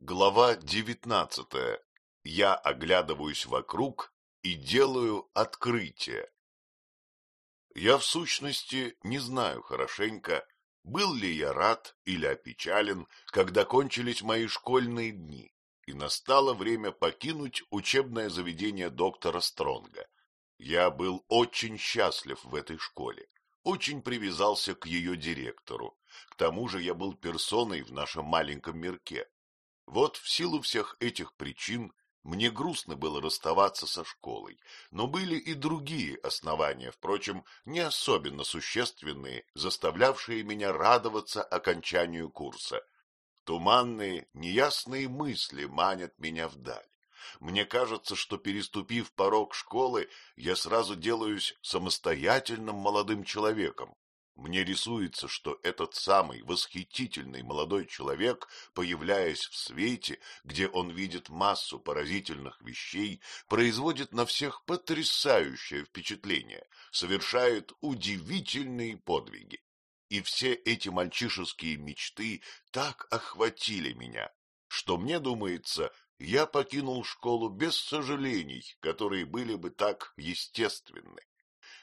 Глава девятнадцатая. Я оглядываюсь вокруг и делаю открытие. Я в сущности не знаю хорошенько, был ли я рад или опечален, когда кончились мои школьные дни, и настало время покинуть учебное заведение доктора Стронга. Я был очень счастлив в этой школе, очень привязался к ее директору. К тому же я был персоной в нашем маленьком мирке вот в силу всех этих причин мне грустно было расставаться со школой, но были и другие основания, впрочем, не особенно существенные, заставлявшие меня радоваться окончанию курса. Туманные, неясные мысли манят меня вдаль. Мне кажется, что, переступив порог школы, я сразу делаюсь самостоятельным молодым человеком, мне рисуется, что этот самый восхитительный молодой человек, появляясь в свете, где он видит массу поразительных вещей, производит на всех потрясающее впечатление, совершает удивительные подвиги. И все эти мальчишеские мечты так охватили меня, что мне думается, я покинул школу без сожалений, которые были бы так естественны.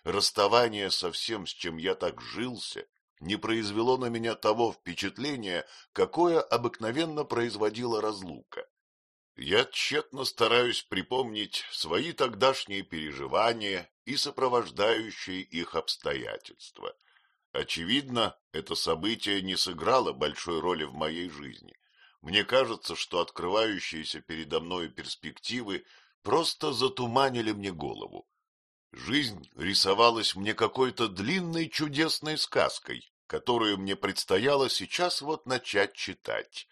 Расставание со всем, с чем я так жился, не произвело на меня того впечатления, какое обыкновенно производила разлука. Я тщетно стараюсь припомнить свои тогдашние переживания и сопровождающие их обстоятельства. Очевидно, это событие не сыграло большой роли в моей жизни. Мне кажется, что открывающиеся передо мной перспективы просто затуманили мне голову. Жизнь рисовалась мне какой-то длинной чудесной сказкой, которую мне предстояло сейчас вот начать читать.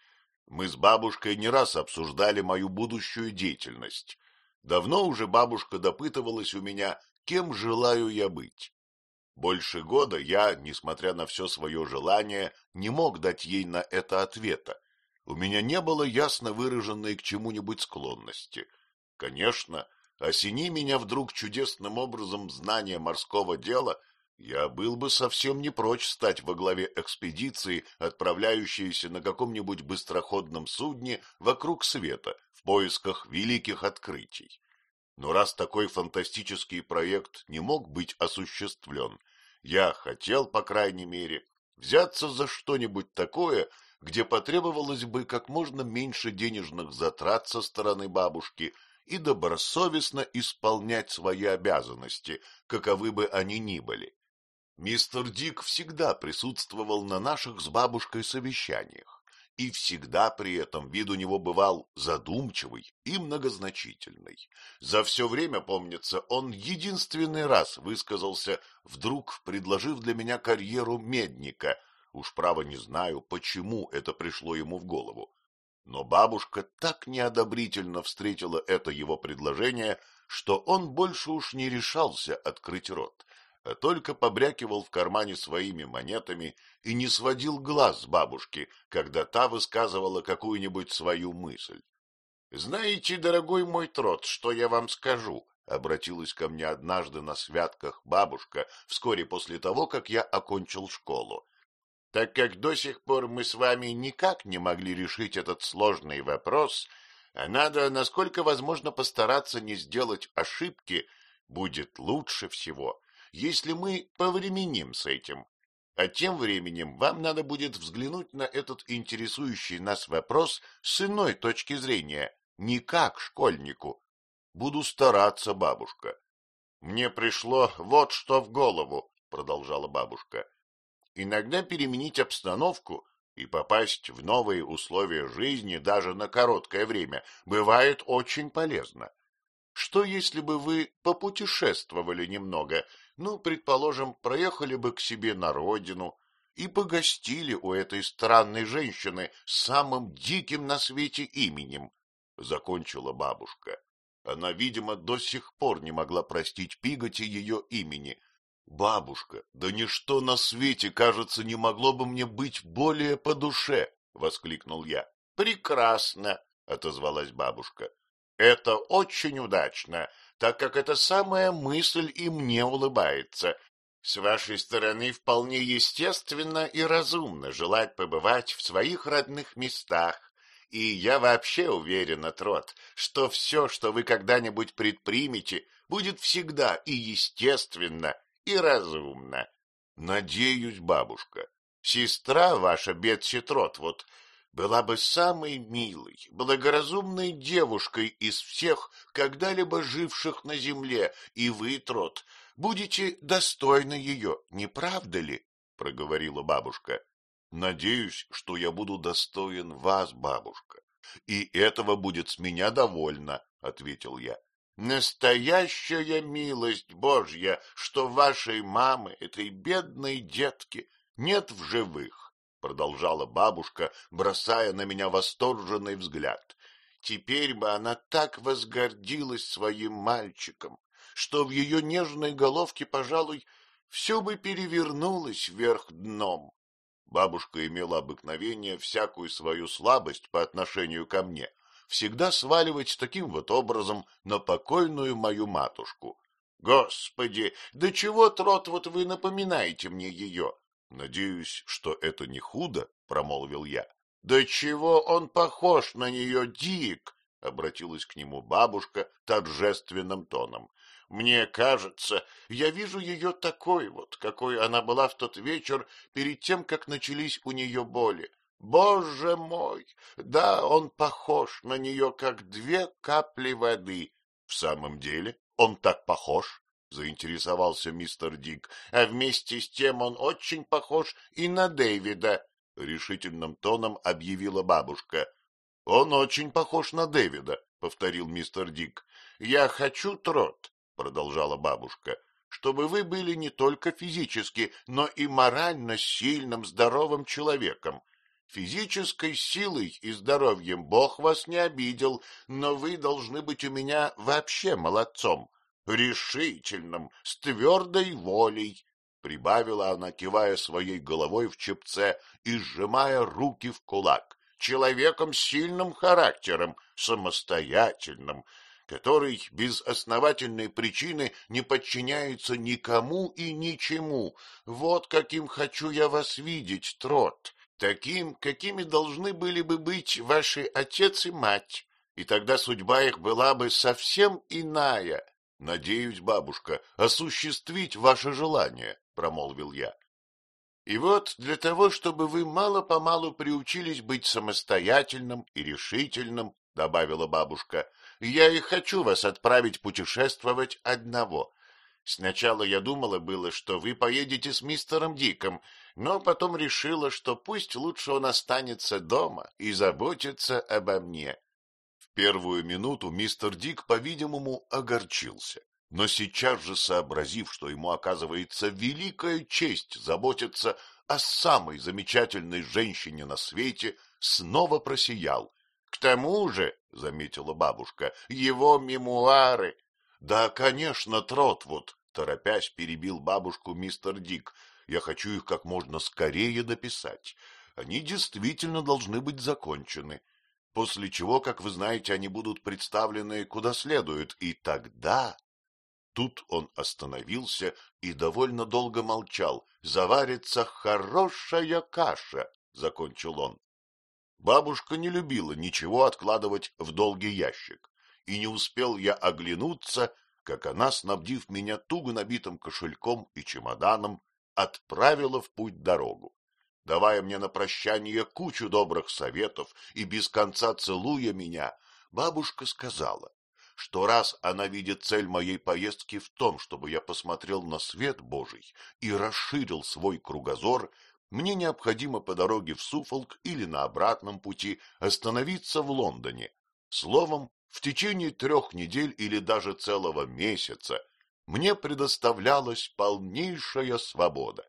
Мы с бабушкой не раз обсуждали мою будущую деятельность. Давно уже бабушка допытывалась у меня, кем желаю я быть. Больше года я, несмотря на все свое желание, не мог дать ей на это ответа. У меня не было ясно выраженной к чему-нибудь склонности. Конечно, осени меня вдруг чудесным образом знание морского дела, я был бы совсем не прочь стать во главе экспедиции, отправляющейся на каком-нибудь быстроходном судне вокруг света в поисках великих открытий. Но раз такой фантастический проект не мог быть осуществлен, я хотел, по крайней мере, взяться за что-нибудь такое, где потребовалось бы как можно меньше денежных затрат со стороны бабушки и добросовестно исполнять свои обязанности, каковы бы они ни были. Мистер Дик всегда присутствовал на наших с бабушкой совещаниях, и всегда при этом вид у него бывал задумчивый и многозначительный. За все время, помнится, он единственный раз высказался, вдруг предложив для меня карьеру медника. Уж право не знаю, почему это пришло ему в голову. Но бабушка так неодобрительно встретила это его предложение, что он больше уж не решался открыть рот, а только побрякивал в кармане своими монетами и не сводил глаз с бабушки, когда та высказывала какую-нибудь свою мысль. — Знаете, дорогой мой трот, что я вам скажу? — обратилась ко мне однажды на святках бабушка вскоре после того, как я окончил школу так как до сих пор мы с вами никак не могли решить этот сложный вопрос, а надо, насколько возможно, постараться не сделать ошибки, будет лучше всего, если мы повременим с этим. А тем временем вам надо будет взглянуть на этот интересующий нас вопрос с иной точки зрения, не как школьнику. Буду стараться, бабушка. Мне пришло вот что в голову, продолжала бабушка. Иногда переменить обстановку и попасть в новые условия жизни даже на короткое время бывает очень полезно. Что, если бы вы попутешествовали немного, ну, предположим, проехали бы к себе на родину и погостили у этой странной женщины с самым диким на свете именем? — закончила бабушка. Она, видимо, до сих пор не могла простить Пиготи ее имени — Бабушка, да ничто на свете, кажется, не могло бы мне быть более по душе, — воскликнул я. — Прекрасно, — отозвалась бабушка. — Это очень удачно, так как эта самая мысль и мне улыбается. С вашей стороны вполне естественно и разумно желать побывать в своих родных местах, И я вообще уверена, Трот, что все, что вы когда-нибудь предпримете, будет всегда и естественно, и разумно. Надеюсь, бабушка, сестра ваша, Бетси Трот, вот была бы самой милой, благоразумной девушкой из всех, когда-либо живших на земле, и вы, Трот, будете достойны ее, не правда ли? — проговорила бабушка. — Надеюсь, что я буду достоин вас, бабушка, и этого будет с меня довольно, — ответил я. — Настоящая милость Божья, что вашей мамы, этой бедной детки, нет в живых продолжала бабушка, бросая на меня восторженный взгляд. Теперь бы она так возгордилась своим мальчиком, что в ее нежной головке, пожалуй, все бы перевернулось вверх дном. Бабушка имела обыкновение всякую свою слабость по отношению ко мне всегда сваливать таким вот образом на покойную мою матушку. Господи, да чего, трот, вот вы напоминаете мне ее? Надеюсь, что это не худо, промолвил я. Да чего он похож на нее, Дик? обратилась к нему бабушка торжественным тоном. Мне кажется, я вижу ее такой вот, какой она была в тот вечер перед тем, как начались у нее боли. Боже мой! Да, он похож на нее, как две капли воды. В самом деле, он так похож? заинтересовался мистер Дик, а вместе с тем он очень похож и на Дэвида, — решительным тоном объявила бабушка. — Он очень похож на Дэвида, — повторил мистер Дик. — Я хочу, Трот, — продолжала бабушка, — чтобы вы были не только физически, но и морально сильным, здоровым человеком. Физической силой и здоровьем Бог вас не обидел, но вы должны быть у меня вообще молодцом решительным, с твердой волей, — прибавила она, кивая своей головой в чепце и сжимая руки в кулак, — человеком с сильным характером, самостоятельным, который без основательной причины не подчиняется никому и ничему. Вот каким хочу я вас видеть, Трот, таким, какими должны были бы быть ваши отец и мать, и тогда судьба их была бы совсем иная. — Надеюсь, бабушка, осуществить ваше желание, — промолвил я. — И вот для того, чтобы вы мало-помалу приучились быть самостоятельным и решительным, — добавила бабушка, — я и хочу вас отправить путешествовать одного. Сначала я думала было, что вы поедете с мистером Диком, но потом решила, что пусть лучше он останется дома и заботится обо мне первую минуту мистер Дик, по-видимому, огорчился, но сейчас же сообразив, что ему оказывается великая честь заботиться о самой замечательной женщине на свете, снова просиял. — К тому же, — заметила бабушка, — его мемуары. — Да, конечно, Тротвуд, — торопясь перебил бабушку мистер Дик, — я хочу их как можно скорее дописать. Они действительно должны быть закончены после чего, как вы знаете, они будут представлены куда следует, и тогда... Тут он остановился и довольно долго молчал. «Заварится хорошая каша», — закончил он. Бабушка не любила ничего откладывать в долгий ящик, и не успел я оглянуться, как она, снабдив меня туго набитым кошельком и чемоданом, отправила в путь дорогу давая мне на прощание кучу добрых советов и без конца целуя меня, бабушка сказала, что раз она видит цель моей поездки в том, чтобы я посмотрел на свет Божий и расширил свой кругозор, мне необходимо по дороге в Суфолк или на обратном пути остановиться в Лондоне. Словом, в течение трех недель или даже целого месяца мне предоставлялась полнейшая свобода.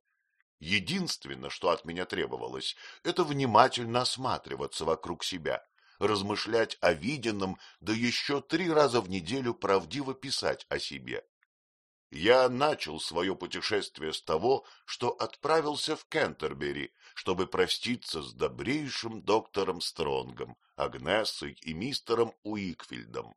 Единственное, что от меня требовалось, это внимательно осматриваться вокруг себя, размышлять о виденном, да еще три раза в неделю правдиво писать о себе. Я начал свое путешествие с того, что отправился в Кентербери, чтобы проститься с добрейшим доктором Стронгом, Агнессой и мистером Уикфильдом.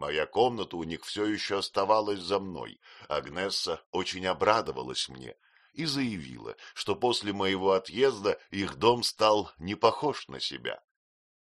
Моя комната у них все еще оставалась за мной. Агнесса очень обрадовалась мне — и заявила, что после моего отъезда их дом стал не похож на себя.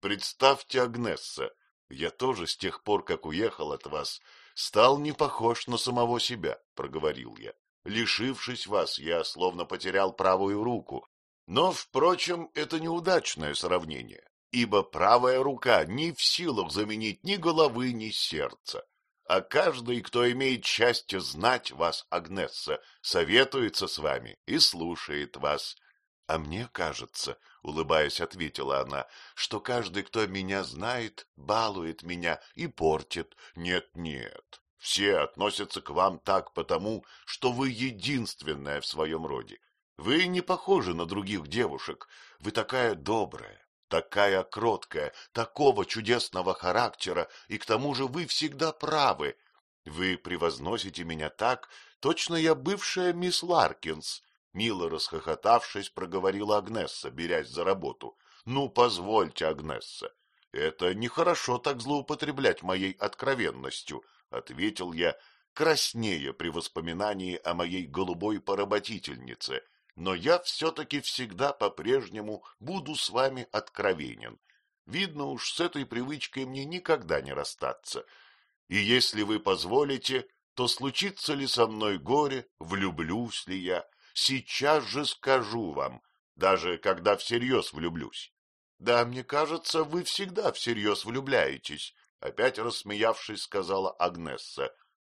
Представьте, Агнесса, я тоже с тех пор, как уехал от вас, стал не похож на самого себя, — проговорил я. Лишившись вас, я словно потерял правую руку. Но, впрочем, это неудачное сравнение, ибо правая рука не в силах заменить ни головы, ни сердца. А каждый, кто имеет счастье знать вас, Агнесса, советуется с вами и слушает вас. А мне кажется, — улыбаясь, ответила она, — что каждый, кто меня знает, балует меня и портит. Нет-нет, все относятся к вам так потому, что вы единственная в своем роде. Вы не похожи на других девушек. Вы такая добрая, такая кроткая, такого чудесного характера, и к тому же вы всегда правы. Вы превозносите меня так, точно я бывшая мисс Ларкинс. Мило расхохотавшись, проговорила Агнесса, берясь за работу. — Ну, позвольте, Агнесса, это нехорошо так злоупотреблять моей откровенностью, — ответил я, краснея при воспоминании о моей голубой поработительнице, но я все-таки всегда по-прежнему буду с вами откровенен. Видно уж, с этой привычкой мне никогда не расстаться. И если вы позволите, то случится ли со мной горе, влюблюсь ли я, сейчас же скажу вам, даже когда всерьез влюблюсь. Да, мне кажется, вы всегда всерьез влюбляетесь, Опять рассмеявшись, сказала Агнесса.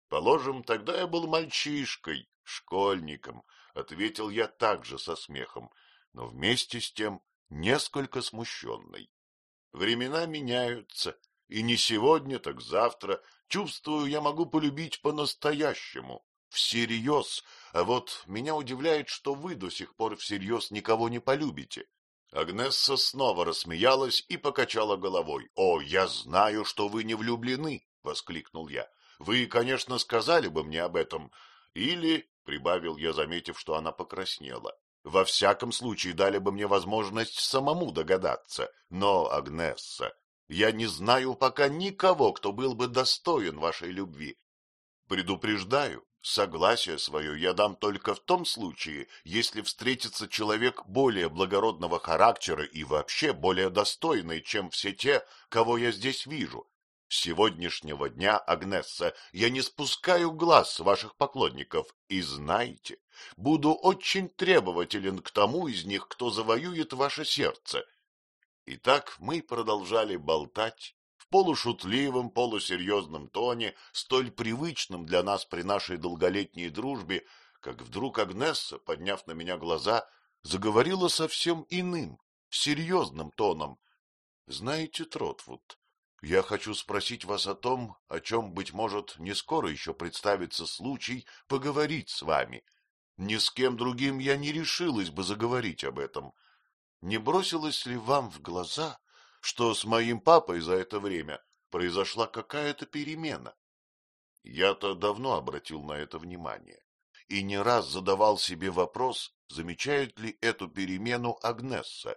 Положим, тогда я был мальчишкой, школьником, ответил я также со смехом, но вместе с тем несколько смущенный. Времена меняются, и не сегодня, так завтра, чувствую, я могу полюбить по-настоящему, всерьез, а вот меня удивляет, что вы до сих пор всерьез никого не полюбите. Агнесса снова рассмеялась и покачала головой. — О, я знаю, что вы не влюблены! — воскликнул я. — Вы, конечно, сказали бы мне об этом. Или, — прибавил я, заметив, что она покраснела, — во всяком случае дали бы мне возможность самому догадаться. Но, Агнесса, я не знаю пока никого, кто был бы достоин вашей любви. Предупреждаю, Согласие свое я дам только в том случае, если встретится человек более благородного характера и вообще более достойный, чем все те, кого я здесь вижу. С сегодняшнего дня, Агнесса, я не спускаю глаз с ваших поклонников, и знайте, буду очень требователен к тому из них, кто завоюет ваше сердце. Итак, мы продолжали болтать, полушутливом, полусерьезном тоне, столь привычном для нас при нашей долголетней дружбе, как вдруг Агнесса, подняв на меня глаза, заговорила совсем иным, серьезным тоном. — Знаете, Тротвуд, я хочу спросить вас о том, о чем, быть может, не скоро еще представится случай поговорить с вами. Ни с кем другим я не решилась бы заговорить об этом. Не бросилось ли вам в глаза что с моим папой за это время произошла какая-то перемена. Я-то давно обратил на это внимание и не раз задавал себе вопрос, замечает ли эту перемену Агнесса.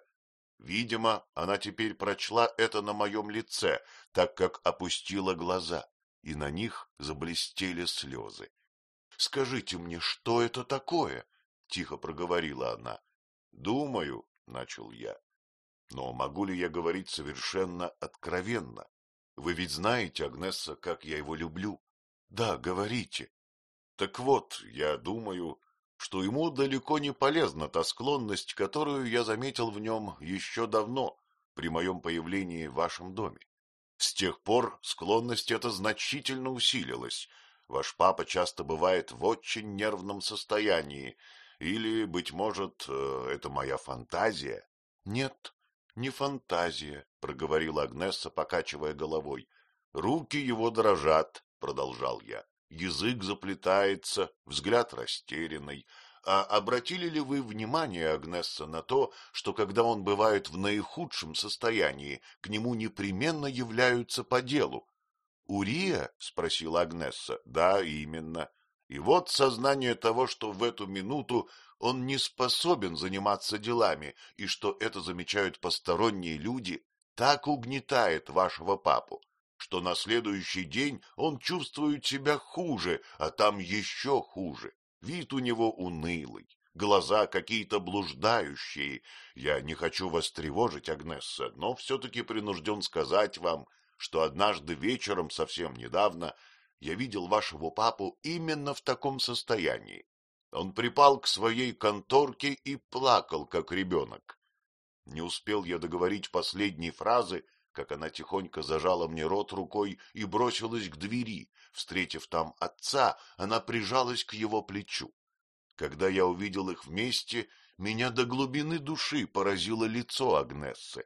Видимо, она теперь прочла это на моем лице, так как опустила глаза, и на них заблестели слезы. — Скажите мне, что это такое? — тихо проговорила она. — Думаю, — начал я, но могу ли я говорить совершенно откровенно? Вы ведь знаете, Агнесса, как я его люблю. Да, говорите. Так вот, я думаю, что ему далеко не полезна та склонность, которую я заметил в нем еще давно, при моем появлении в вашем доме. С тех пор склонность эта значительно усилилась. Ваш папа часто бывает в очень нервном состоянии. Или, быть может, э, это моя фантазия? Нет, — Не фантазия, — проговорила Агнесса, покачивая головой. — Руки его дрожат, — продолжал я. Язык заплетается, взгляд растерянный. А обратили ли вы внимание, Агнесса, на то, что когда он бывает в наихудшем состоянии, к нему непременно являются по делу? — Урия? — спросила Агнесса. — Да, именно. И вот сознание того, что в эту минуту он не способен заниматься делами, и что это замечают посторонние люди, так угнетает вашего папу, что на следующий день он чувствует себя хуже, а там еще хуже. Вид у него унылый, глаза какие-то блуждающие. Я не хочу вас тревожить, Агнесса, но все-таки принужден сказать вам, что однажды вечером, совсем недавно, я видел вашего папу именно в таком состоянии. Он припал к своей конторке и плакал, как ребенок. Не успел я договорить последней фразы, как она тихонько зажала мне рот рукой и бросилась к двери. Встретив там отца, она прижалась к его плечу. Когда я увидел их вместе, меня до глубины души поразило лицо Агнессы.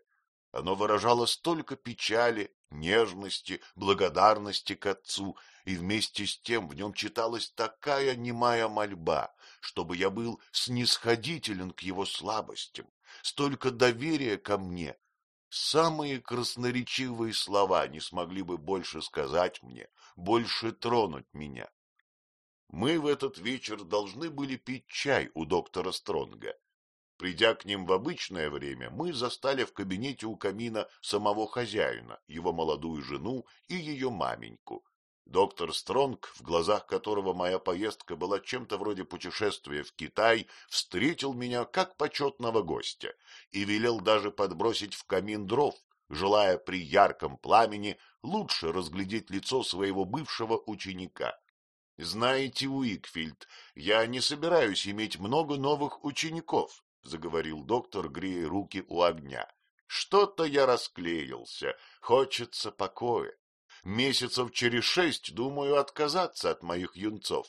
Оно выражало столько печали, нежности, благодарности к отцу, и вместе с тем в нем читалась такая немая мольба, чтобы я был снисходителен к его слабостям, столько доверия ко мне. Самые красноречивые слова не смогли бы больше сказать мне, больше тронуть меня. Мы в этот вечер должны были пить чай у доктора Стронга. Придя к ним в обычное время, мы застали в кабинете у камина самого хозяина, его молодую жену и ее маменьку. Доктор Стронг, в глазах которого моя поездка была чем-то вроде путешествия в Китай, встретил меня как почетного гостя и велел даже подбросить в камин дров, желая при ярком пламени лучше разглядеть лицо своего бывшего ученика. Знаете, Уикфилд, я не собираюсь иметь много новых учеников, заговорил доктор, грея руки у огня. Что-то я расклеился, хочется покоя. Месяцев через шесть думаю отказаться от моих юнцов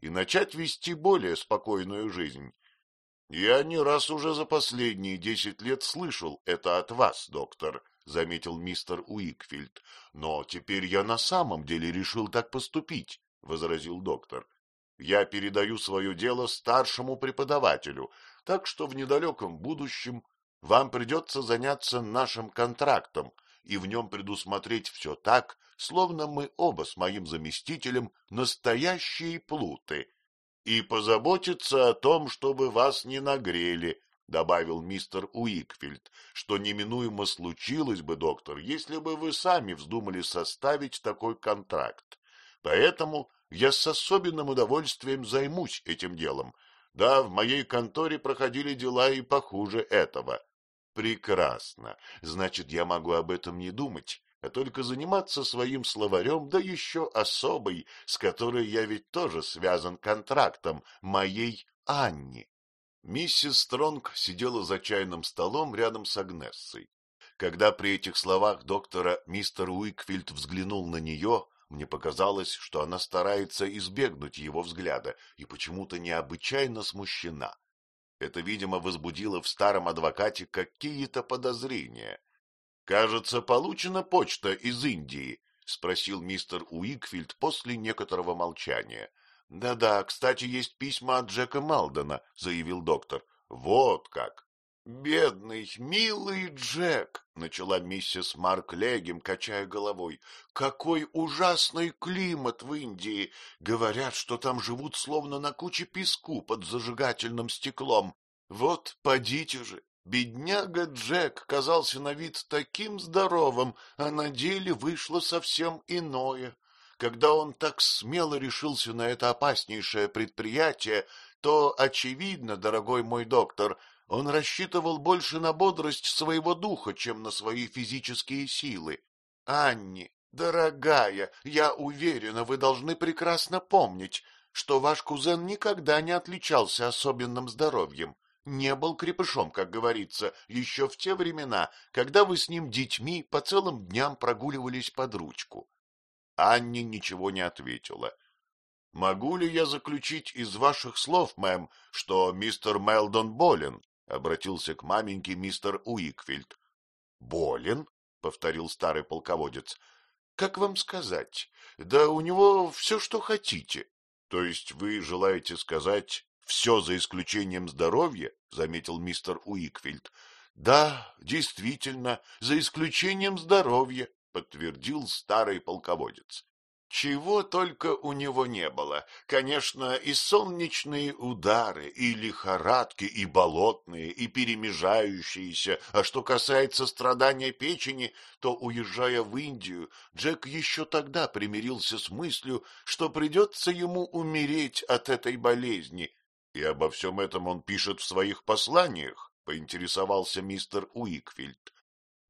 и начать вести более спокойную жизнь. Я не раз уже за последние десять лет слышал это от вас, доктор, — заметил мистер Уикфилд. — Но теперь я на самом деле решил так поступить, — возразил доктор. — Я передаю свое дело старшему преподавателю, так что в недалеком будущем вам придется заняться нашим контрактом и в нем предусмотреть все так, словно мы оба с моим заместителем настоящие плуты, и позаботиться о том, чтобы вас не нагрели, — добавил мистер Уикфилд, — что неминуемо случилось бы, доктор, если бы вы сами вздумали составить такой контракт. Поэтому я с особенным удовольствием займусь этим делом, да, в моей конторе проходили дела и похуже этого. Прекрасно. Значит, я могу об этом не думать, а только заниматься своим словарем, да еще особой, с которой я ведь тоже связан контрактом, моей Анни. Миссис Стронг сидела за чайным столом рядом с Агнессой. Когда при этих словах доктора мистер Уикфилд взглянул на нее, мне показалось, что она старается избегнуть его взгляда и почему-то необычайно смущена. Это, видимо, возбудило в старом адвокате какие-то подозрения. — Кажется, получена почта из Индии, — спросил мистер Уикфилд после некоторого молчания. «Да — Да-да, кстати, есть письма от Джека Малдена, — заявил доктор. — Вот как! «Бедный, милый Джек!» — начала миссис Марк Легем, качая головой. «Какой ужасный климат в Индии! Говорят, что там живут словно на куче песку под зажигательным стеклом. Вот, подите же, бедняга Джек казался на вид таким здоровым, а на деле вышло совсем иное. Когда он так смело решился на это опаснейшее предприятие, то, очевидно, дорогой мой доктор, — он рассчитывал больше на бодрость своего духа, чем на свои физические силы. Анни, дорогая, я уверена, вы должны прекрасно помнить, что ваш кузен никогда не отличался особенным здоровьем, не был крепышом, как говорится, еще в те времена, когда вы с ним детьми по целым дням прогуливались под ручку. Анни ничего не ответила. — Могу ли я заключить из ваших слов, мэм, что мистер Мелдон болен? — обратился к маменьке мистер Уикфилд. — Болен? — повторил старый полководец. — Как вам сказать? Да у него все, что хотите. — То есть вы желаете сказать все за исключением здоровья? — заметил мистер Уикфилд. — Да, действительно, за исключением здоровья, — подтвердил старый полководец. Чего только у него не было. Конечно, и солнечные удары, и лихорадки, и болотные, и перемежающиеся. А что касается страдания печени, то, уезжая в Индию, Джек еще тогда примирился с мыслью, что придется ему умереть от этой болезни. И обо всем этом он пишет в своих посланиях, поинтересовался мистер Уикфилд.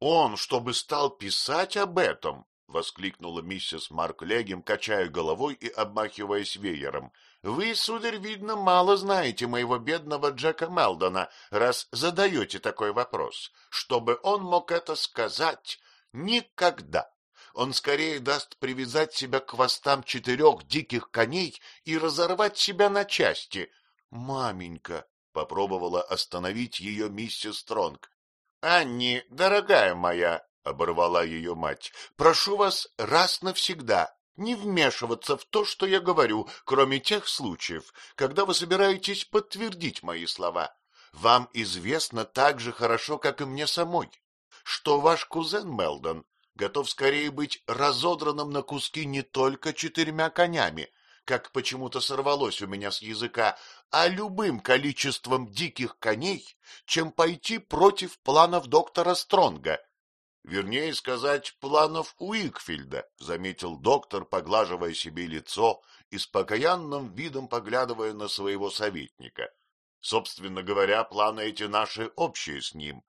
Он, чтобы стал писать об этом, — воскликнула миссис Марк Легем, качая головой и обмахиваясь веером. — Вы, сударь, видно, мало знаете моего бедного Джека Мелдона, раз задаете такой вопрос. Чтобы он мог это сказать, никогда. Он скорее даст привязать себя к хвостам четырех диких коней и разорвать себя на части. — Маменька, — попробовала остановить ее миссис Стронг. — Анни, дорогая моя, — оборвала ее мать, — прошу вас раз навсегда не вмешиваться в то, что я говорю, кроме тех случаев, когда вы собираетесь подтвердить мои слова. Вам известно так же хорошо, как и мне самой, что ваш кузен Мелдон готов скорее быть разодранным на куски не только четырьмя конями, как почему-то сорвалось у меня с языка, а любым количеством диких коней, чем пойти против планов доктора Стронга. Вернее сказать, планов Уикфильда, — заметил доктор, поглаживая себе лицо и с покаянным видом поглядывая на своего советника. Собственно говоря, планы эти наши общие с ним.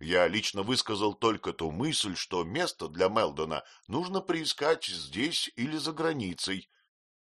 Я лично высказал только ту мысль, что место для Мелдона нужно приискать здесь или за границей.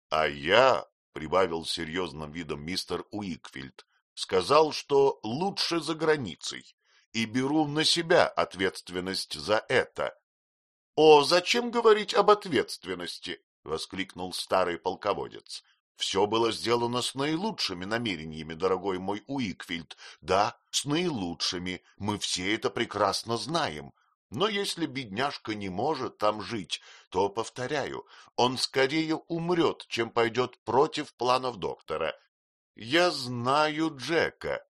А я, — прибавил серьезным видом мистер Уикфильд, — сказал, что лучше за границей и беру на себя ответственность за это. — О, зачем говорить об ответственности? — воскликнул старый полководец. — Все было сделано с наилучшими намерениями, дорогой мой Уикфильд. Да, с наилучшими, мы все это прекрасно знаем. Но если бедняжка не может там жить, то, повторяю, он скорее умрет, чем пойдет против планов доктора. Я знаю Джека,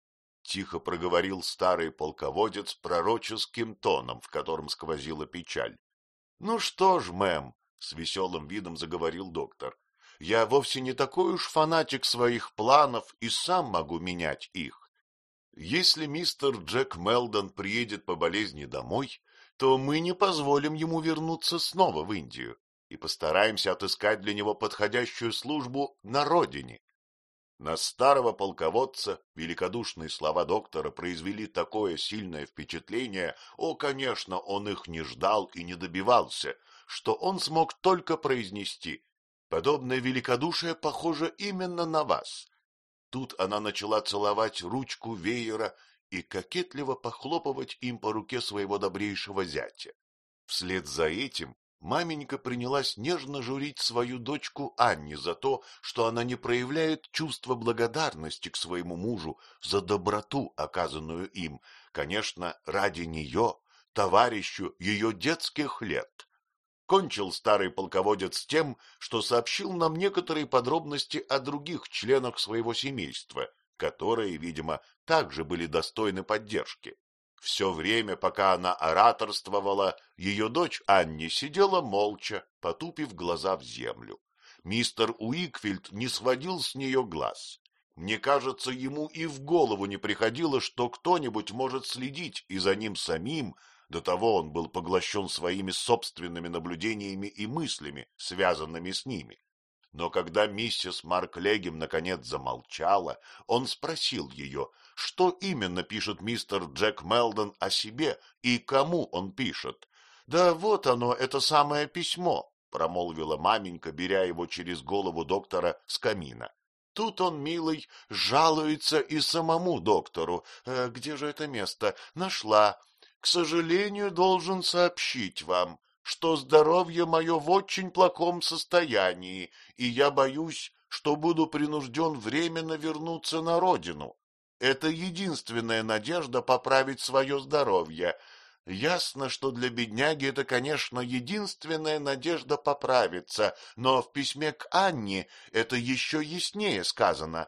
тихо проговорил старый полководец пророческим тоном, в котором сквозила печаль. — Ну что ж, мэм, — с веселым видом заговорил доктор, — я вовсе не такой уж фанатик своих планов и сам могу менять их. Если мистер Джек Мелдон приедет по болезни домой, то мы не позволим ему вернуться снова в Индию и постараемся отыскать для него подходящую службу на родине. На старого полководца великодушные слова доктора произвели такое сильное впечатление, о, конечно, он их не ждал и не добивался, что он смог только произнести «Подобное великодушие похоже именно на вас». Тут она начала целовать ручку веера и кокетливо похлопывать им по руке своего добрейшего зятя. Вслед за этим маменька принялась нежно журить свою дочку Анне за то, что она не проявляет чувства благодарности к своему мужу за доброту, оказанную им, конечно, ради нее, товарищу ее детских лет. Кончил старый полководец тем, что сообщил нам некоторые подробности о других членах своего семейства, которые, видимо, также были достойны поддержки. Все время, пока она ораторствовала, ее дочь Анни сидела молча, потупив глаза в землю. Мистер Уикфилд не сводил с нее глаз. Мне кажется, ему и в голову не приходило, что кто-нибудь может следить и за ним самим, до того он был поглощен своими собственными наблюдениями и мыслями, связанными с ними. Но когда миссис Марк Легем наконец замолчала, он спросил ее, что именно пишет мистер Джек Мелдон о себе и кому он пишет. — Да вот оно, это самое письмо, — промолвила маменька, беря его через голову доктора с камина. Тут он, милый, жалуется и самому доктору. Э, где же это место? Нашла. К сожалению, должен сообщить вам, что здоровье мое в очень плохом состоянии, и я боюсь, что буду принужден временно вернуться на родину. Это единственная надежда поправить свое здоровье. Ясно, что для бедняги это, конечно, единственная надежда поправиться, но в письме к Анне это еще яснее сказано.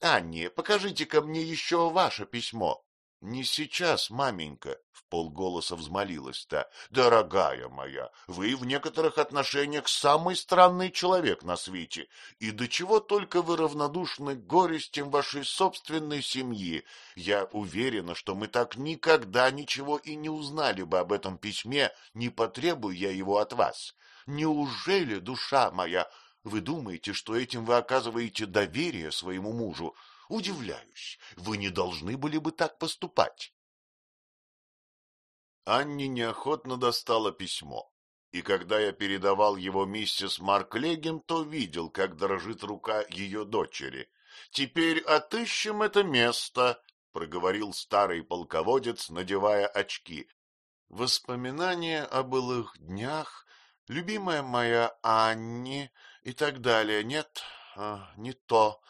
Анне, покажите-ка мне еще ваше письмо. — Не сейчас, маменька, — в полголоса взмолилась та. — Дорогая моя, вы в некоторых отношениях самый странный человек на свете, и до чего только вы равнодушны к горестям вашей собственной семьи. Я уверена, что мы так никогда ничего и не узнали бы об этом письме, не потребую я его от вас. Неужели, душа моя, вы думаете, что этим вы оказываете доверие своему мужу? Удивляюсь, вы не должны были бы так поступать. Анни неохотно достала письмо, и когда я передавал его миссис Марк Легин, то видел, как дрожит рука ее дочери. — Теперь отыщем это место, — проговорил старый полководец, надевая очки. — Воспоминания о былых днях, любимая моя Анни и так далее. Нет, а, не то.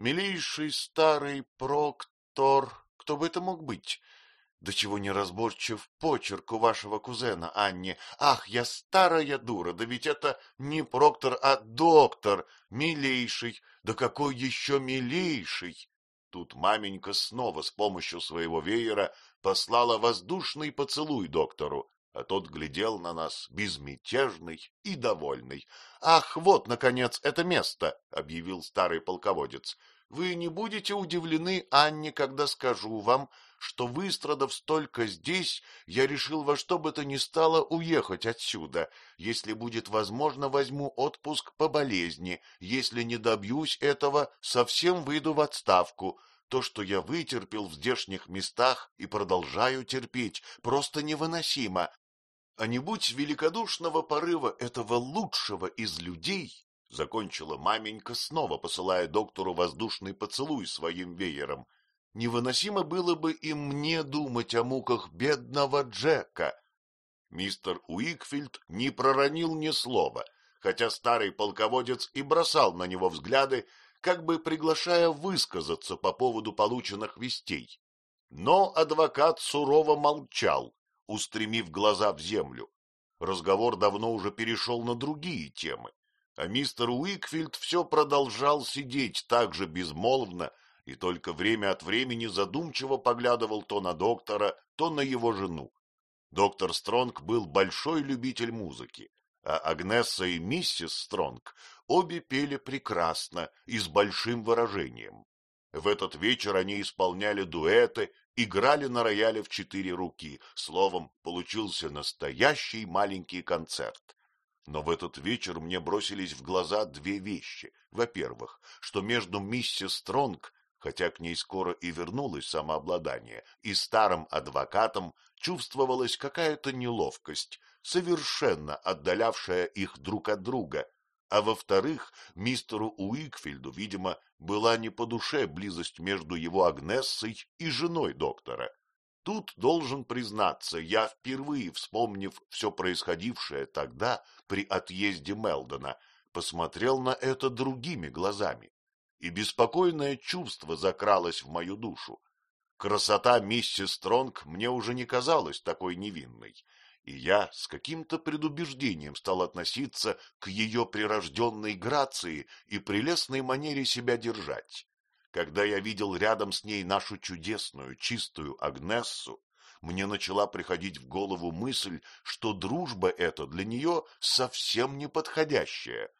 Милейший старый проктор, кто бы это мог быть? До чего неразборчив почерк у вашего кузена Анни. Ах, я старая дура, да ведь это не проктор, а доктор, милейший. Да какой еще милейший! Тут маменька снова с помощью своего веера послала воздушный поцелуй доктору, а тот глядел на нас безмятежный и довольный. — Ах, вот, наконец, это место! — объявил старый полководец. — Вы не будете удивлены, Анне, когда скажу вам, что, выстрадав столько здесь, я решил во что бы то ни стало уехать отсюда. Если будет возможно, возьму отпуск по болезни. Если не добьюсь этого, совсем выйду в отставку. То, что я вытерпел в здешних местах и продолжаю терпеть, просто невыносимо. А не будь великодушного порыва этого лучшего из людей, закончила маменька, снова посылая доктору воздушный поцелуй своим веером, невыносимо было бы и мне думать о муках бедного Джека. Мистер Уикфилд не проронил ни слова, хотя старый полководец и бросал на него взгляды, как бы приглашая высказаться по поводу полученных вестей. Но адвокат сурово молчал, устремив глаза в землю. Разговор давно уже перешел на другие темы, а мистер Уикфилд все продолжал сидеть так же безмолвно, и только время от времени задумчиво поглядывал то на доктора, то на его жену. Доктор Стронг был большой любитель музыки, а Агнесса и миссис Стронг обе пели прекрасно и с большим выражением. В этот вечер они исполняли дуэты, играли на рояле в четыре руки, словом, получился настоящий маленький концерт. Но в этот вечер мне бросились в глаза две вещи. Во-первых, что между миссис Стронг хотя к ней скоро и вернулось самообладание, и старым адвокатом чувствовалась какая-то неловкость, совершенно отдалявшая их друг от друга, а во-вторых, мистеру Уикфилду, видимо, была не по душе близость между его Агнессой и женой доктора. Тут должен признаться, я впервые, вспомнив все происходившее тогда при отъезде Мелдона, посмотрел на это другими глазами и беспокойное чувство закралось в мою душу. Красота миссис Стронг мне уже не казалась такой невинной, и я с каким-то предубеждением стал относиться к ее прирожденной грации и прелестной манере себя держать. Когда я видел рядом с ней нашу чудесную, чистую Агнессу, мне начала приходить в голову мысль, что дружба эта для нее совсем неподходящая,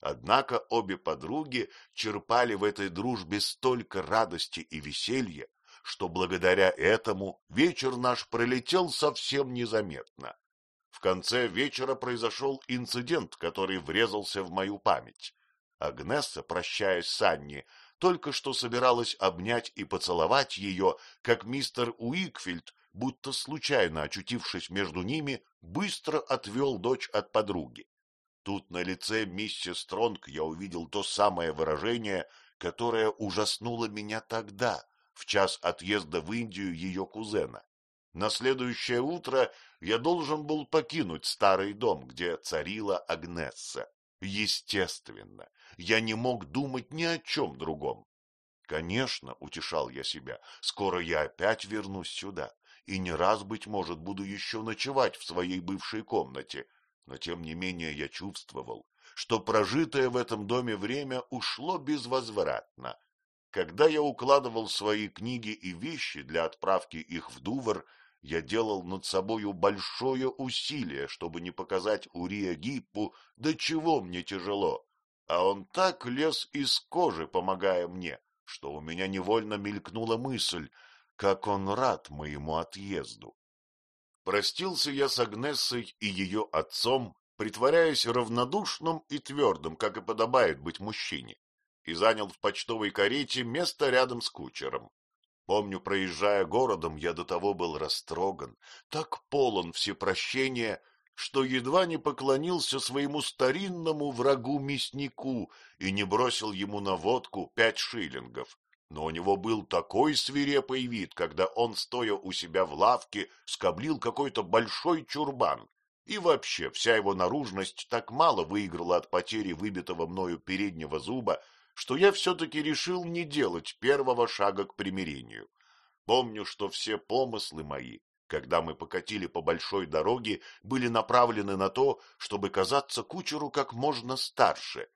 Однако обе подруги черпали в этой дружбе столько радости и веселья, что благодаря этому вечер наш пролетел совсем незаметно. В конце вечера произошел инцидент, который врезался в мою память. Агнесса, прощаясь с Анни, только что собиралась обнять и поцеловать ее, как мистер Уикфилд, будто случайно очутившись между ними, быстро отвел дочь от подруги. Тут на лице миссис Стронг я увидел то самое выражение, которое ужаснуло меня тогда, в час отъезда в Индию ее кузена. На следующее утро я должен был покинуть старый дом, где царила Агнесса. Естественно, я не мог думать ни о чем другом. Конечно, утешал я себя, скоро я опять вернусь сюда, и не раз, быть может, буду еще ночевать в своей бывшей комнате, но тем не менее я чувствовал, что прожитое в этом доме время ушло безвозвратно. Когда я укладывал свои книги и вещи для отправки их в Дувр, я делал над собою большое усилие, чтобы не показать Урия Гиппу, до чего мне тяжело. А он так лез из кожи, помогая мне, что у меня невольно мелькнула мысль, как он рад моему отъезду. Простился я с Агнессой и ее отцом, притворяясь равнодушным и твердым, как и подобает быть мужчине. И занял в почтовой карете место рядом с кучером. Помню, проезжая городом, я до того был растроган, так полон всепрощения, что едва не поклонился своему старинному врагу-мяснику и не бросил ему на водку пять шиллингов. Но у него был такой свирепый вид, когда он, стоя у себя в лавке, скоблил какой-то большой чурбан. И вообще вся его наружность так мало выиграла от потери выбитого мною переднего зуба, что я все-таки решил не делать первого шага к примирению. Помню, что все помыслы мои, когда мы покатили по большой дороге, были направлены на то, чтобы казаться кучеру как можно старше.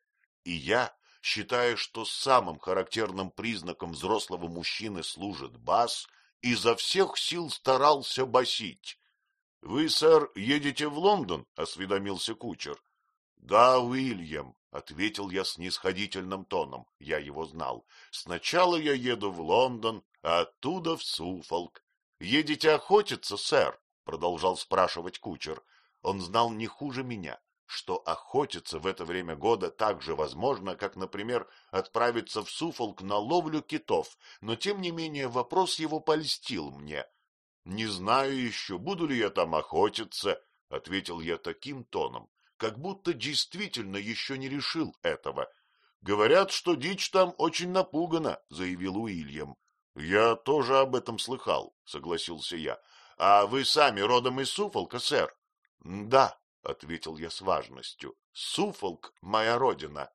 И я, считая, что самым характерным признаком взрослого мужчины служит бас, изо всех сил старался басить. — Вы, сэр, едете в Лондон? — осведомился кучер. — Да, Уильям, — ответил я снисходительным тоном, я его знал. — Сначала я еду в Лондон, а оттуда в Суфолк. — Едете охотиться, сэр? — продолжал спрашивать кучер. Он знал не хуже меня что охотиться в это время года так же возможно, как, например, отправиться в Суфолк на ловлю китов, но, тем не менее, вопрос его польстил мне. — Не знаю еще, буду ли я там охотиться, — ответил я таким тоном, как будто действительно еще не решил этого. — Говорят, что дичь там очень напугана, — заявил Уильям. — Я тоже об этом слыхал, — согласился я. — А вы сами родом из Суфолка, сэр? — Да, — ответил я с важностью. — Суфолк — моя родина.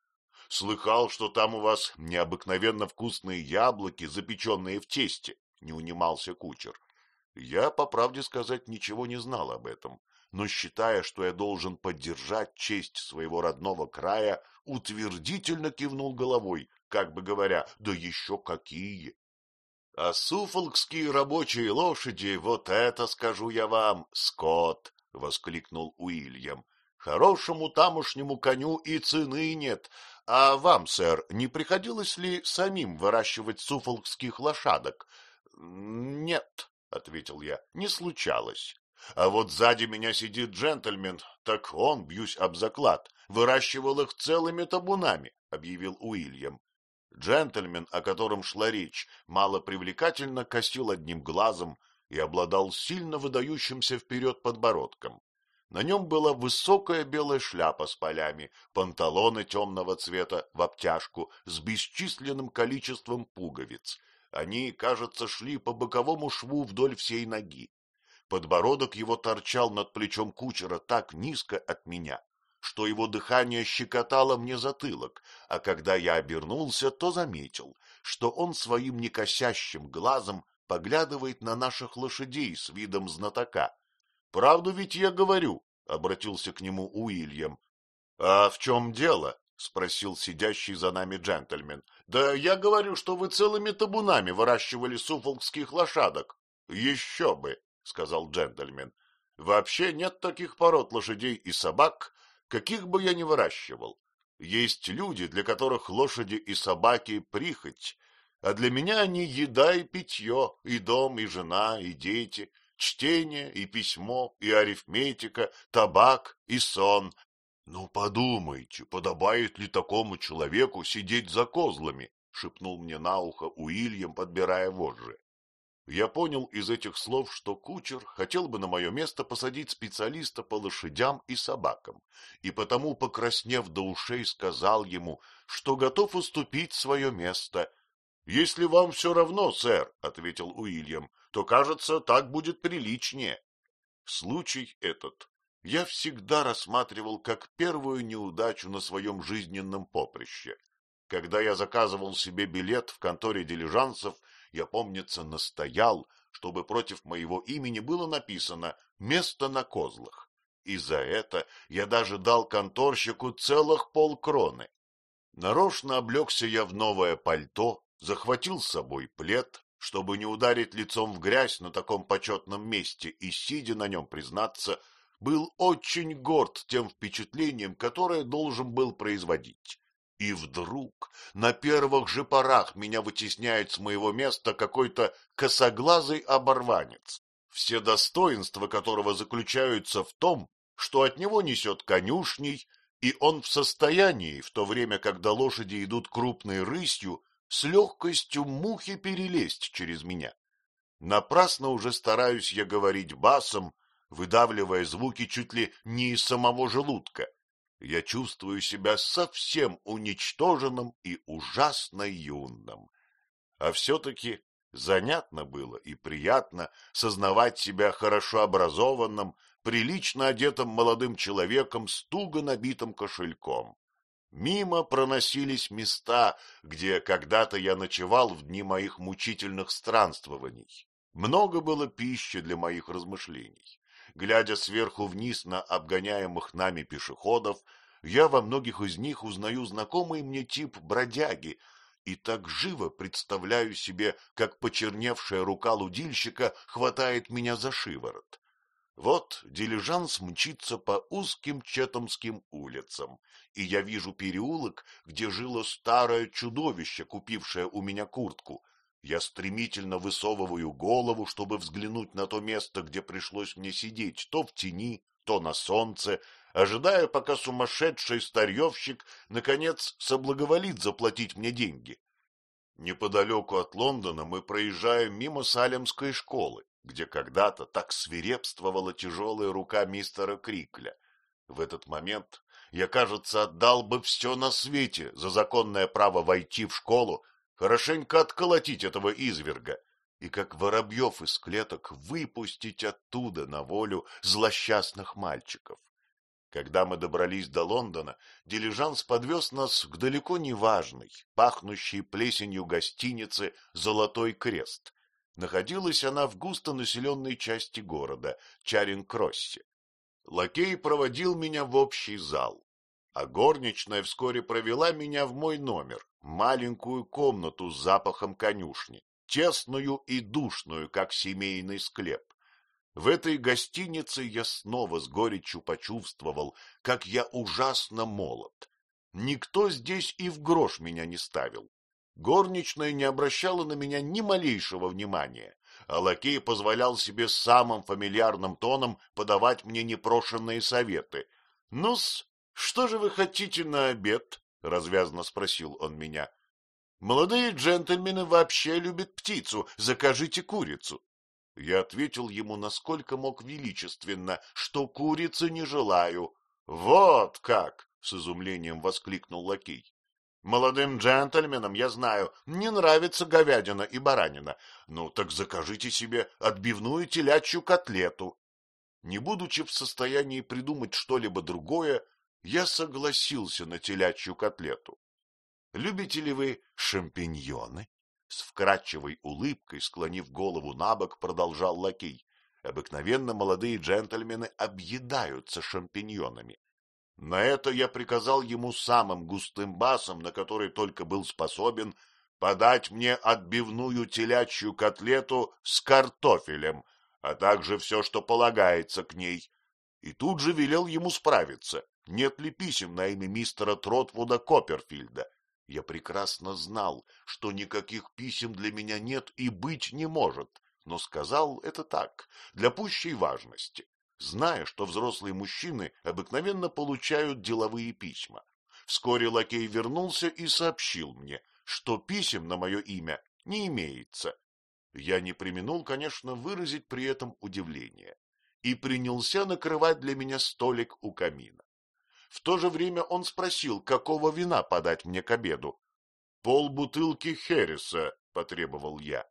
Слыхал, что там у вас необыкновенно вкусные яблоки, запеченные в тесте, — не унимался кучер. Я, по правде сказать, ничего не знал об этом, но, считая, что я должен поддержать честь своего родного края, утвердительно кивнул головой, как бы говоря, да еще какие! А суфолкские рабочие лошади, вот это, скажу я вам, скот, — воскликнул Уильям. — Хорошему тамошнему коню и цены нет. А вам, сэр, не приходилось ли самим выращивать суфолкских лошадок? — Нет, — ответил я, — не случалось. А вот сзади меня сидит джентльмен, так он, бьюсь об заклад, выращивал их целыми табунами, — объявил Уильям. Джентльмен, о котором шла речь, мало привлекательно косил одним глазом, и обладал сильно выдающимся вперед подбородком. На нем была высокая белая шляпа с полями, панталоны темного цвета в обтяжку с бесчисленным количеством пуговиц. Они, кажется, шли по боковому шву вдоль всей ноги. Подбородок его торчал над плечом кучера так низко от меня, что его дыхание щекотало мне затылок, а когда я обернулся, то заметил, что он своим некосящим глазом поглядывает на наших лошадей с видом знатока. — Правду ведь я говорю, — обратился к нему Уильям. — А в чем дело? — спросил сидящий за нами джентльмен. — Да я говорю, что вы целыми табунами выращивали суфолкских лошадок. — Еще бы, — сказал джентльмен. — Вообще нет таких пород лошадей и собак, каких бы я ни выращивал. Есть люди, для которых лошади и собаки — прихоть, а для меня они еда и питье, и дом, и жена, и дети, чтение, и письмо, и арифметика, табак и сон. Ну, подумайте, подобает ли такому человеку сидеть за козлами? — шепнул мне на ухо Уильям, подбирая вожжи. Я понял из этих слов, что кучер хотел бы на мое место посадить специалиста по лошадям и собакам, и потому, покраснев до ушей, сказал ему, что готов уступить свое место — Если вам все равно, сэр, — ответил Уильям, — то, кажется, так будет приличнее. Случай этот я всегда рассматривал как первую неудачу на своем жизненном поприще. Когда я заказывал себе билет в конторе дилижансов, я, помнится, настоял, чтобы против моего имени было написано «Место на козлах». И за это я даже дал конторщику целых полкроны. Нарочно облегся я в новое пальто, захватил с собой плед, чтобы не ударить лицом в грязь на таком почетном месте и, сидя на нем, признаться, был очень горд тем впечатлением, которое должен был производить. И вдруг на первых же порах меня вытесняет с моего места какой-то косоглазый оборванец, все достоинства которого заключаются в том, что от него несет конюшней, и он в состоянии, в то время, когда лошади идут крупной рысью, с легкостью мухи перелезть через меня. Напрасно уже стараюсь я говорить басом, выдавливая звуки чуть ли не из самого желудка. Я чувствую себя совсем уничтоженным и ужасно юным. А все-таки занятно было и приятно сознавать себя хорошо образованным, прилично одетым молодым человеком с туго набитым кошельком. Мимо проносились места, где когда-то я ночевал в дни моих мучительных странствований. Много было пищи для моих размышлений. Глядя сверху вниз на обгоняемых нами пешеходов, я во многих из них узнаю знакомый мне тип бродяги и так живо представляю себе, как почерневшая рука лудильщика хватает меня за шиворот. Вот дилижанс мчится по узким Четомским улицам, и я вижу переулок, где жило старое чудовище, купившее у меня куртку. Я стремительно высовываю голову, чтобы взглянуть на то место, где пришлось мне сидеть, то в тени, то на солнце, ожидая, пока сумасшедший старьевщик, наконец, соблаговолит заплатить мне деньги. Неподалеку от Лондона мы проезжаем мимо Салемской школы, где когда-то так свирепствовала тяжелая рука мистера Крикля. В этот момент я, кажется, отдал бы все на свете за законное право войти в школу, хорошенько отколотить этого изверга и, как воробьев из клеток, выпустить оттуда на волю злосчастных мальчиков. Когда мы добрались до Лондона, дилижанс подвез нас к далеко не важной, пахнущей плесенью гостинице «Золотой крест», Находилась она в густонаселенной части города, Чаринг-Кроссе. Лакей проводил меня в общий зал, а горничная вскоре провела меня в мой номер, маленькую комнату с запахом конюшни, тесную и душную, как семейный склеп. В этой гостинице я снова с горечью почувствовал, как я ужасно молод. Никто здесь и в грош меня не ставил. Горничная не обращала на меня ни малейшего внимания, а лакей позволял себе самым фамильярным тоном подавать мне непрошенные советы. — Ну-с, что же вы хотите на обед? — развязно спросил он меня. — Молодые джентльмены вообще любят птицу, закажите курицу. Я ответил ему, насколько мог величественно, что курицы не желаю. — Вот как! — с изумлением воскликнул лакей. Молодым джентльменам, я знаю, не нравится говядина и баранина. Ну, так закажите себе отбивную телячью котлету. Не будучи в состоянии придумать что-либо другое, я согласился на телячью котлету. Любите ли вы шампиньоны? С вкрадчивой улыбкой, склонив голову на бок, продолжал лакей. Обыкновенно молодые джентльмены объедаются шампиньонами. На это я приказал ему самым густым басом, на который только был способен, подать мне отбивную телячью котлету с картофелем, а также все, что полагается к ней. И тут же велел ему справиться, нет ли писем на имя мистера Тротвуда Копперфильда. Я прекрасно знал, что никаких писем для меня нет и быть не может, но сказал это так, для пущей важности зная, что взрослые мужчины обыкновенно получают деловые письма. Вскоре лакей вернулся и сообщил мне, что писем на мое имя не имеется. Я не применул, конечно, выразить при этом удивление и принялся накрывать для меня столик у камина. В то же время он спросил, какого вина подать мне к обеду. — Пол бутылки Херриса, — потребовал я.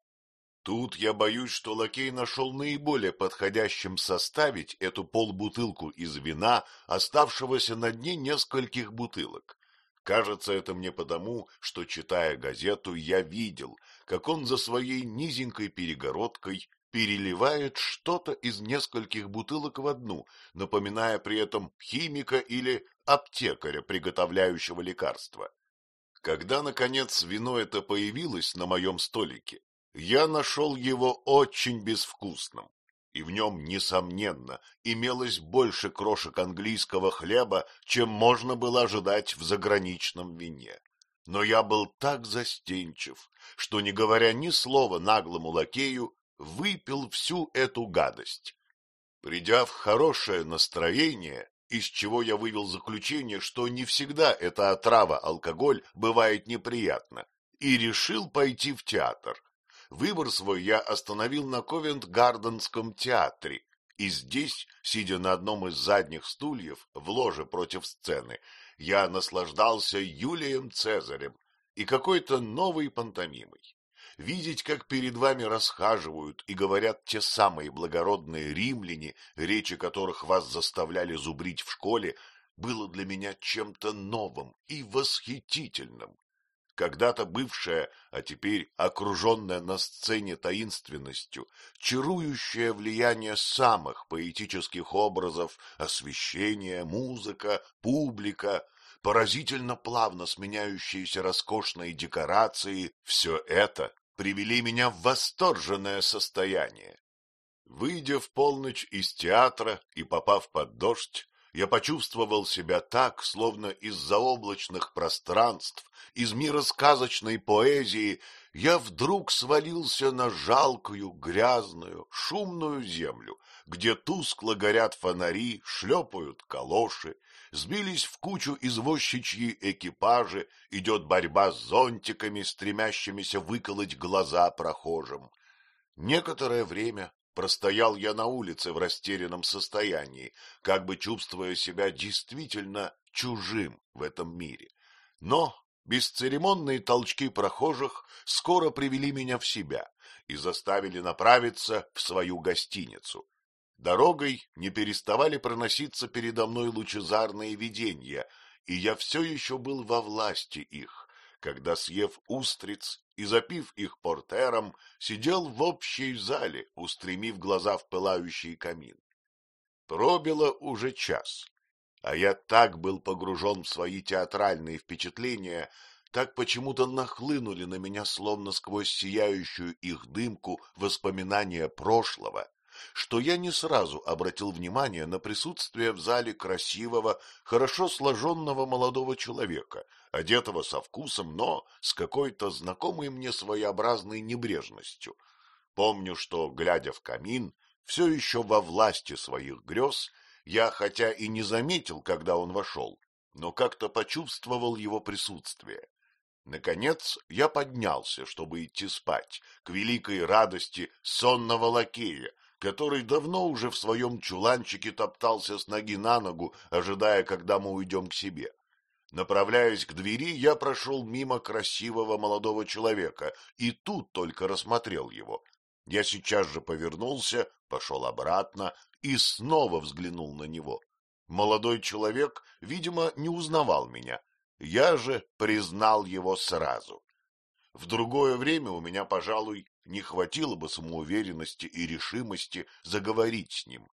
Тут я боюсь, что лакей нашел наиболее подходящим составить эту полбутылку из вина, оставшегося на дне нескольких бутылок. Кажется это мне потому, что, читая газету, я видел, как он за своей низенькой перегородкой переливает что-то из нескольких бутылок в одну, напоминая при этом химика или аптекаря, приготовляющего лекарства. Когда, наконец, вино это появилось на моем столике, я нашел его очень безвкусным, и в нем, несомненно, имелось больше крошек английского хлеба, чем можно было ожидать в заграничном вине. Но я был так застенчив, что, не говоря ни слова наглому лакею, выпил всю эту гадость. Придя в хорошее настроение, из чего я вывел заключение, что не всегда эта отрава алкоголь бывает неприятна, и решил пойти в театр. Выбор свой я остановил на Ковент-Гарденском театре, и здесь, сидя на одном из задних стульев в ложе против сцены, я наслаждался Юлием Цезарем и какой-то новой пантомимой. Видеть, как перед вами расхаживают и говорят те самые благородные римляне, речи которых вас заставляли зубрить в школе, было для меня чем-то новым и восхитительным. Когда-то бывшая, а теперь окруженная на сцене таинственностью, чарующее влияние самых поэтических образов, освещение, музыка, публика, поразительно плавно сменяющиеся роскошные декорации, все это привели меня в восторженное состояние. Выйдя в полночь из театра и попав под дождь, я почувствовал себя так, словно из заоблачных пространств, из мира сказочной поэзии, я вдруг свалился на жалкую, грязную, шумную землю, где тускло горят фонари, шлепают калоши, сбились в кучу извозчичьи экипажи, идет борьба с зонтиками, стремящимися выколоть глаза прохожим. Некоторое время Простоял я на улице в растерянном состоянии, как бы чувствуя себя действительно чужим в этом мире. Но бесцеремонные толчки прохожих скоро привели меня в себя и заставили направиться в свою гостиницу. Дорогой не переставали проноситься передо мной лучезарные видения, и я все еще был во власти их, когда, съев устриц и запив их портером, сидел в общей зале, устремив глаза в пылающий камин. Пробило уже час, а я так был погружен в свои театральные впечатления, так почему-то нахлынули на меня, словно сквозь сияющую их дымку, воспоминания прошлого, что я не сразу обратил внимание на присутствие в зале красивого, хорошо сложенного молодого человека, одетого со вкусом, но с какой-то знакомой мне своеобразной небрежностью. Помню, что, глядя в камин, все еще во власти своих грез, я хотя и не заметил, когда он вошел, но как-то почувствовал его присутствие. Наконец я поднялся, чтобы идти спать, к великой радости сонного лакея, который давно уже в своем чуланчике топтался с ноги на ногу, ожидая, когда мы уйдем к себе. Направляясь к двери, я прошел мимо красивого молодого человека и тут только рассмотрел его. Я сейчас же повернулся, пошел обратно и снова взглянул на него. Молодой человек, видимо, не узнавал меня. Я же признал его сразу. В другое время у меня, пожалуй, не хватило бы самоуверенности и решимости заговорить с ним.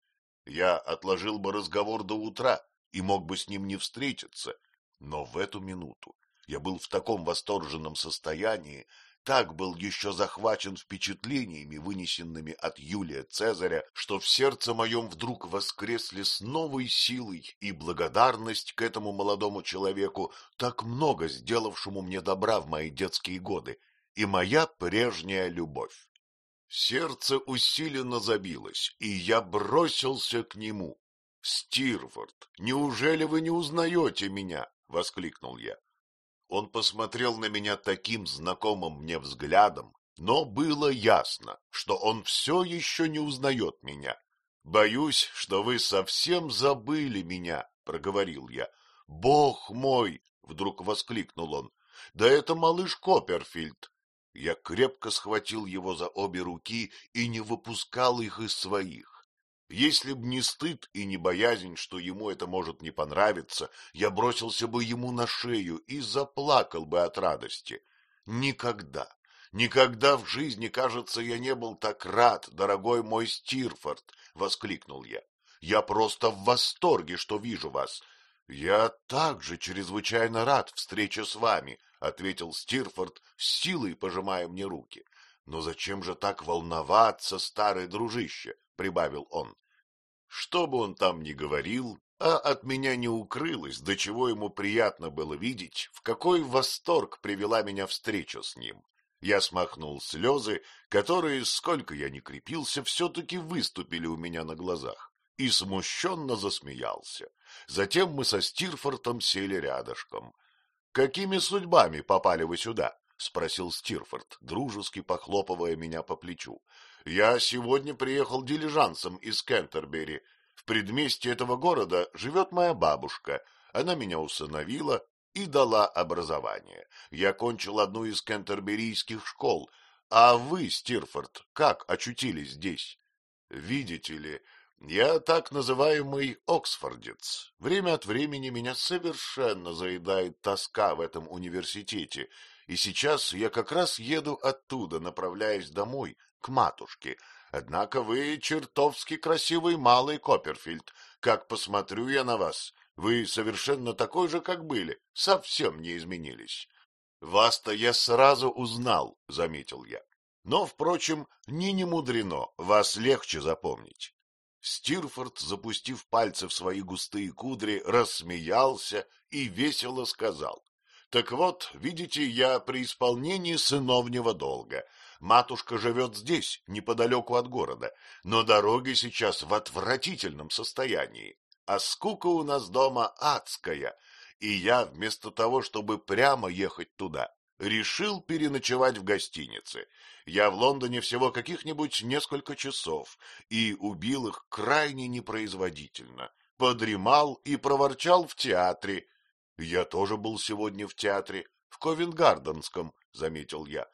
Я отложил бы разговор до утра и мог бы с ним не встретиться, но в эту минуту я был в таком восторженном состоянии, так был еще захвачен впечатлениями, вынесенными от Юлия Цезаря, что в сердце моем вдруг воскресли с новой силой и благодарность к этому молодому человеку, так много сделавшему мне добра в мои детские годы, и моя прежняя любовь. Сердце усиленно забилось, и я бросился к нему. — Стирфорд, неужели вы не узнаете меня? — воскликнул я. Он посмотрел на меня таким знакомым мне взглядом, но было ясно, что он все еще не узнает меня. — Боюсь, что вы совсем забыли меня, — проговорил я. — Бог мой! — вдруг воскликнул он. — Да это малыш Копперфильд. Я крепко схватил его за обе руки и не выпускал их из своих. Если б не стыд и не боязнь, что ему это может не понравиться, я бросился бы ему на шею и заплакал бы от радости. Никогда, никогда в жизни, кажется, я не был так рад, дорогой мой Стирфорд, — воскликнул я. Я просто в восторге, что вижу вас. Я также чрезвычайно рад встрече с вами, ответил Стирфорд, с силой пожимая мне руки. Но зачем же так волноваться, старый дружище? прибавил он. Что бы он там ни говорил, а от меня не укрылось, до чего ему приятно было видеть, в какой восторг привела меня встреча с ним. Я смахнул слезы, которые, сколько я ни крепился, все-таки выступили у меня на глазах, и смущенно засмеялся. Затем мы со Стирфортом сели рядышком. — Какими судьбами попали вы сюда? — спросил Стирфорд, дружески похлопывая меня по плечу. — Я сегодня приехал дилижансом из Кентербери. В предместье этого города живет моя бабушка. Она меня усыновила и дала образование. Я кончил одну из кентерберийских школ. А вы, Стирфорд, как очутились здесь? Видите ли, я так называемый Оксфордец. Время от времени меня совершенно заедает тоска в этом университете, и сейчас я как раз еду оттуда, направляясь домой, к матушке. Однако вы чертовски красивый малый Копперфильд. Как посмотрю я на вас, вы совершенно такой же, как были, совсем не изменились. Вас-то я сразу узнал, — заметил я. Но, впрочем, не немудрено, вас легче запомнить. Стирфорд, запустив пальцы в свои густые кудри, рассмеялся и весело сказал. — Так вот, видите, я при исполнении сыновнего долга. Матушка живет здесь, неподалеку от города, но дороги сейчас в отвратительном состоянии, а скука у нас дома адская, и я, вместо того, чтобы прямо ехать туда, решил переночевать в гостинице. Я в Лондоне всего каких-нибудь несколько часов и убил их крайне непроизводительно. Подремал и проворчал в театре. Я тоже был сегодня в театре, в Ковенгарденском, заметил я.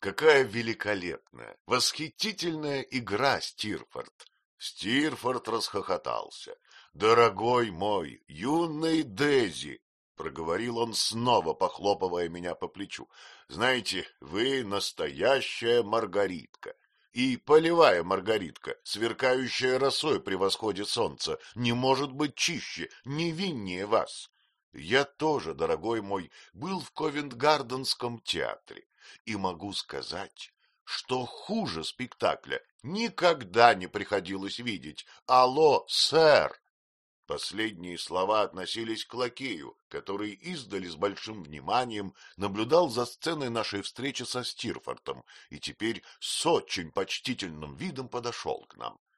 Какая великолепная, восхитительная игра, Стирфорд! Стирфорд расхохотался. Дорогой мой, юный Дези, — проговорил он снова, похлопывая меня по плечу. — Знаете, вы настоящая маргаритка. И полевая маргаритка, сверкающая росой при восходе солнца, не может быть чище, невиннее вас. Я тоже, дорогой мой, был в Ковент-Гарденском театре, и могу сказать, что хуже спектакля никогда не приходилось видеть. Алло, сэр! Последние слова относились к лакею, который издали с большим вниманием наблюдал за сценой нашей встречи со Стирфортом и теперь с очень почтительным видом подошел к нам. —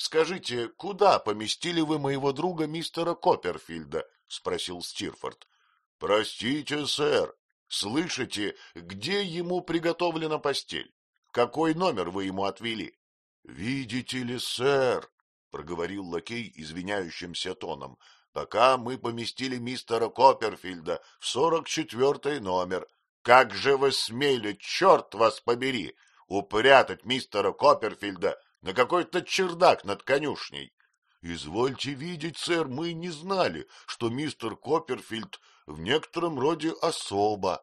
Скажите, куда поместили вы моего друга мистера Копперфильда? — спросил Стирфорд. — Простите, сэр, слышите, где ему приготовлена постель? Какой номер вы ему отвели? — Видите ли, сэр, — проговорил лакей извиняющимся тоном, — пока мы поместили мистера Копперфильда в сорок четвертый номер. Как же вы смели, черт вас побери, упрятать мистера Копперфильда на какой-то чердак над конюшней? — Извольте видеть, сэр, мы не знали, что мистер Копперфильд в некотором роде особо.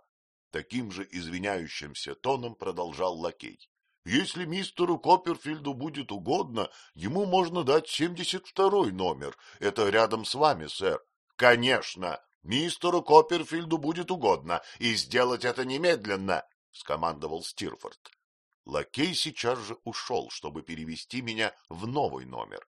Таким же извиняющимся тоном продолжал лакей. Если мистеру Копперфильду будет угодно, ему можно дать семьдесят второй номер. Это рядом с вами, сэр. Конечно, мистеру Копперфильду будет угодно, и сделать это немедленно, — скомандовал Стирфорд. Лакей сейчас же ушел, чтобы перевести меня в новый номер.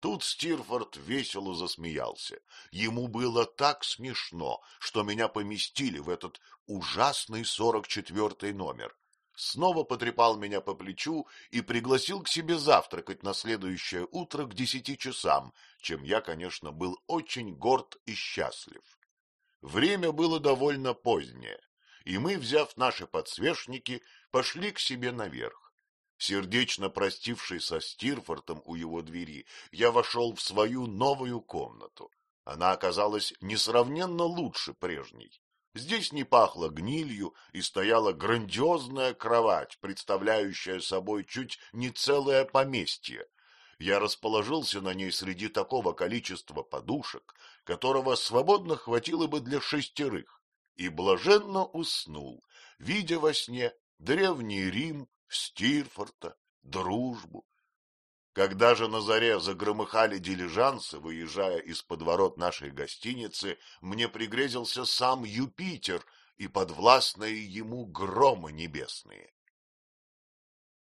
Тут Стирфорд весело засмеялся. Ему было так смешно, что меня поместили в этот ужасный сорок четвертый номер снова потрепал меня по плечу и пригласил к себе завтракать на следующее утро к десяти часам, чем я, конечно, был очень горд и счастлив. Время было довольно позднее, и мы, взяв наши подсвечники, пошли к себе наверх. Сердечно простившись со Стирфортом у его двери, я вошел в свою новую комнату. Она оказалась несравненно лучше прежней. Здесь не пахло гнилью и стояла грандиозная кровать, представляющая собой чуть не целое поместье. Я расположился на ней среди такого количества подушек, которого свободно хватило бы для шестерых, и блаженно уснул, видя во сне древний Рим, Стирфорта, дружбу, когда же на заре загромыхали дилижансы, выезжая из подворот нашей гостиницы, мне пригрезился сам Юпитер и подвластные ему громы небесные.